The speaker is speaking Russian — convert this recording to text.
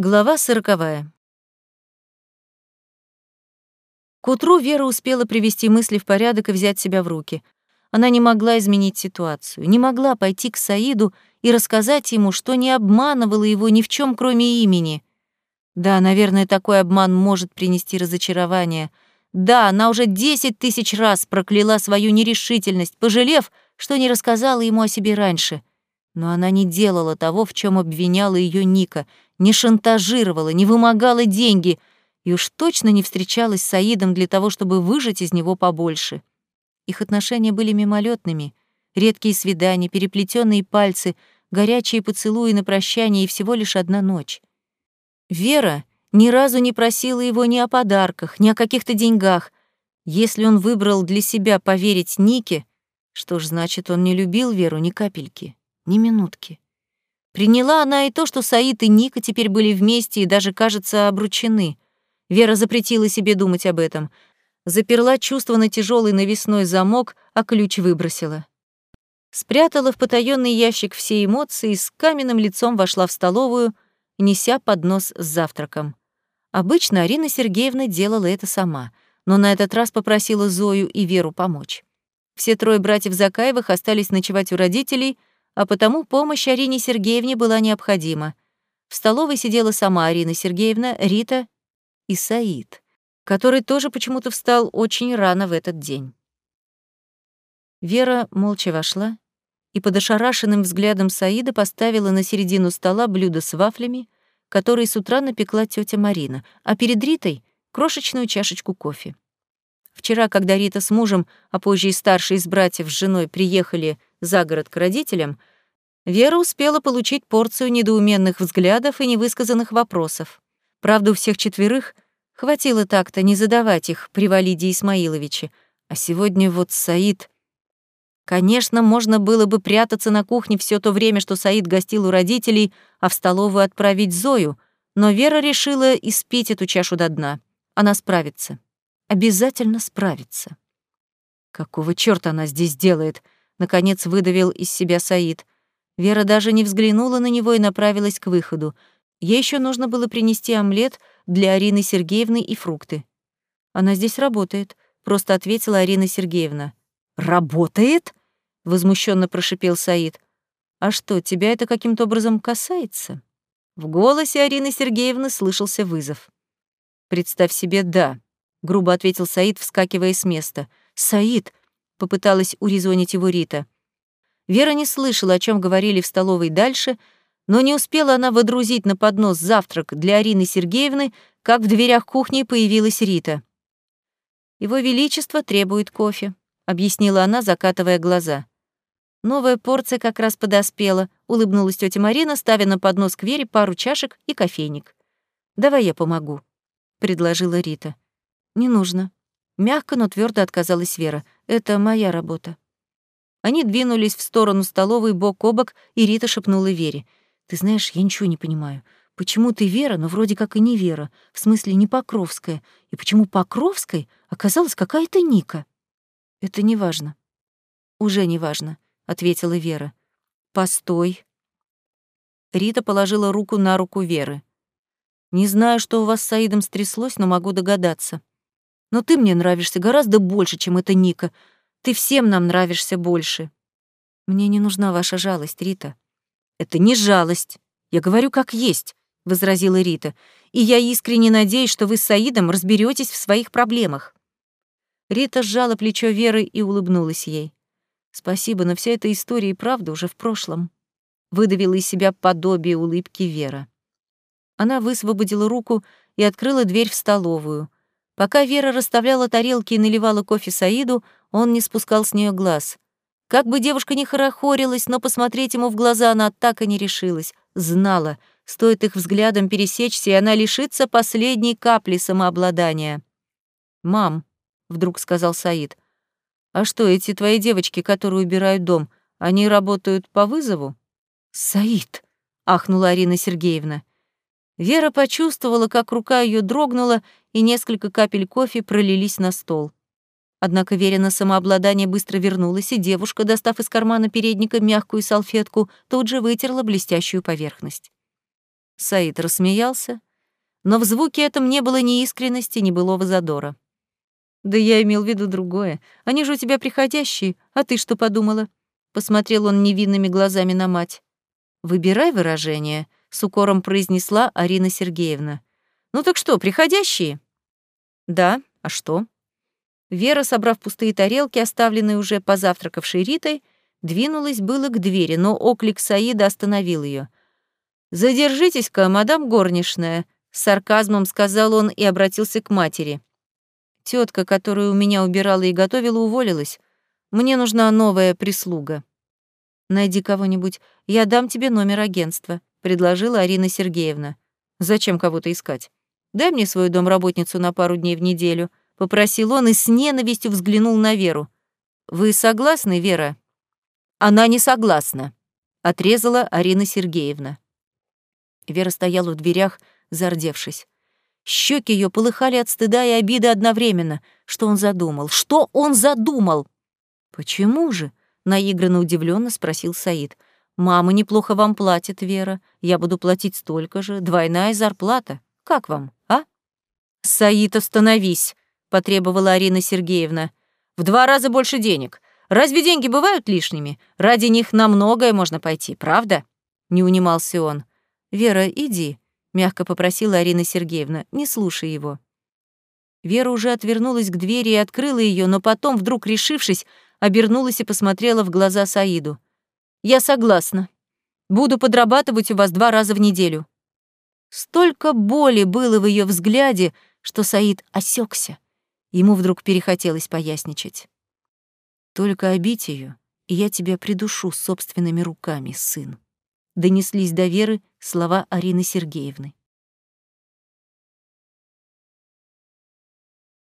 Глава сороковая. К утру Вера успела привести мысли в порядок и взять себя в руки. Она не могла изменить ситуацию, не могла пойти к Саиду и рассказать ему, что не обманывала его ни в чем, кроме имени. Да, наверное, такой обман может принести разочарование. Да, она уже десять тысяч раз прокляла свою нерешительность, пожалев, что не рассказала ему о себе раньше. Но она не делала того, в чем обвиняла ее Ника — не шантажировала, не вымогала деньги и уж точно не встречалась с Саидом для того, чтобы выжать из него побольше. Их отношения были мимолетными, редкие свидания, переплетенные пальцы, горячие поцелуи на прощание и всего лишь одна ночь. Вера ни разу не просила его ни о подарках, ни о каких-то деньгах. Если он выбрал для себя поверить Нике, что ж, значит, он не любил Веру ни капельки, ни минутки. Приняла она и то, что Саид и Ника теперь были вместе и даже, кажется, обручены. Вера запретила себе думать об этом. Заперла чувство на тяжелый навесной замок, а ключ выбросила. Спрятала в потаённый ящик все эмоции и с каменным лицом вошла в столовую, неся поднос с завтраком. Обычно Арина Сергеевна делала это сама, но на этот раз попросила Зою и Веру помочь. Все трое братьев Закаевых остались ночевать у родителей — а потому помощь Арине Сергеевне была необходима. В столовой сидела сама Арина Сергеевна, Рита и Саид, который тоже почему-то встал очень рано в этот день. Вера молча вошла и под ошарашенным взглядом Саида поставила на середину стола блюдо с вафлями, которые с утра напекла тетя Марина, а перед Ритой — крошечную чашечку кофе. Вчера, когда Рита с мужем, а позже и старший из братьев с женой приехали за город к родителям, Вера успела получить порцию недоуменных взглядов и невысказанных вопросов. Правда, у всех четверых хватило так-то не задавать их при Валиде Исмаиловиче. А сегодня вот Саид... Конечно, можно было бы прятаться на кухне все то время, что Саид гостил у родителей, а в столовую отправить Зою, но Вера решила испить эту чашу до дна. Она справится. Обязательно справится. Какого чёрта она здесь делает? Наконец выдавил из себя Саид. Вера даже не взглянула на него и направилась к выходу. Ей еще нужно было принести омлет для Арины Сергеевны и фрукты. «Она здесь работает», — просто ответила Арина Сергеевна. «Работает?» — возмущенно прошипел Саид. «А что, тебя это каким-то образом касается?» В голосе Арины Сергеевны слышался вызов. «Представь себе, да», — грубо ответил Саид, вскакивая с места. «Саид!» — попыталась урезонить его Рита. Вера не слышала, о чем говорили в столовой дальше, но не успела она водрузить на поднос завтрак для Арины Сергеевны, как в дверях кухни появилась Рита. «Его Величество требует кофе», — объяснила она, закатывая глаза. Новая порция как раз подоспела, улыбнулась тетя Марина, ставя на поднос к Вере пару чашек и кофейник. «Давай я помогу», — предложила Рита. «Не нужно». Мягко, но твердо отказалась Вера. «Это моя работа». Они двинулись в сторону столовой бок о бок, и Рита шепнула Вере. «Ты знаешь, я ничего не понимаю. Почему ты Вера, но вроде как и не Вера, в смысле не Покровская, и почему Покровской оказалась какая-то Ника?» «Это не важно». «Уже не важно», — ответила Вера. «Постой». Рита положила руку на руку Веры. «Не знаю, что у вас с Саидом стряслось, но могу догадаться. Но ты мне нравишься гораздо больше, чем эта Ника, ты всем нам нравишься больше. Мне не нужна ваша жалость, Рита. Это не жалость. Я говорю как есть, возразила Рита. И я искренне надеюсь, что вы с Саидом разберетесь в своих проблемах. Рита сжала плечо Веры и улыбнулась ей. Спасибо, но вся эта история и правда уже в прошлом. Выдавила из себя подобие улыбки Вера. Она высвободила руку и открыла дверь в столовую. Пока Вера расставляла тарелки и наливала кофе Саиду, он не спускал с нее глаз. Как бы девушка ни хорохорилась, но посмотреть ему в глаза она так и не решилась. Знала, стоит их взглядом пересечься, и она лишится последней капли самообладания. «Мам», — вдруг сказал Саид, — «а что, эти твои девочки, которые убирают дом, они работают по вызову?» «Саид», — ахнула Арина Сергеевна. Вера почувствовала, как рука ее дрогнула, и несколько капель кофе пролились на стол. Однако Верина самообладание быстро вернулось, и девушка, достав из кармана передника мягкую салфетку, тут же вытерла блестящую поверхность. Саид рассмеялся, но в звуке этом не было ни искренности, ни былого задора. «Да я имел в виду другое. Они же у тебя приходящие, а ты что подумала?» Посмотрел он невинными глазами на мать. «Выбирай выражение», — с укором произнесла Арина Сергеевна. «Ну так что, приходящие?» «Да, а что?» Вера, собрав пустые тарелки, оставленные уже позавтракавшей Ритой, двинулась было к двери, но оклик Саида остановил ее. «Задержитесь-ка, мадам горничная», — с сарказмом сказал он и обратился к матери. Тетка, которая у меня убирала и готовила, уволилась. Мне нужна новая прислуга. Найди кого-нибудь, я дам тебе номер агентства, предложила Арина Сергеевна. Зачем кого-то искать? Дай мне свою домработницу на пару дней в неделю, попросил он и с ненавистью взглянул на Веру. Вы согласны, Вера? Она не согласна, отрезала Арина Сергеевна. Вера стояла в дверях, зардевшись. Щеки ее полыхали от стыда и обиды одновременно. Что он задумал? Что он задумал? Почему же? наигранно удивленно спросил Саид. Мама неплохо вам платит, Вера. Я буду платить столько же. Двойная зарплата. Как вам, а? Саид, остановись, потребовала Арина Сергеевна. В два раза больше денег. Разве деньги бывают лишними? Ради них на многое можно пойти, правда? Не унимался он. Вера, иди, мягко попросила Арина Сергеевна. Не слушай его. Вера уже отвернулась к двери и открыла ее, но потом, вдруг решившись, обернулась и посмотрела в глаза Саиду. «Я согласна. Буду подрабатывать у вас два раза в неделю». Столько боли было в ее взгляде, что Саид осекся. Ему вдруг перехотелось поясничать. «Только обить ее, и я тебя придушу собственными руками, сын», — донеслись до Веры слова Арины Сергеевны.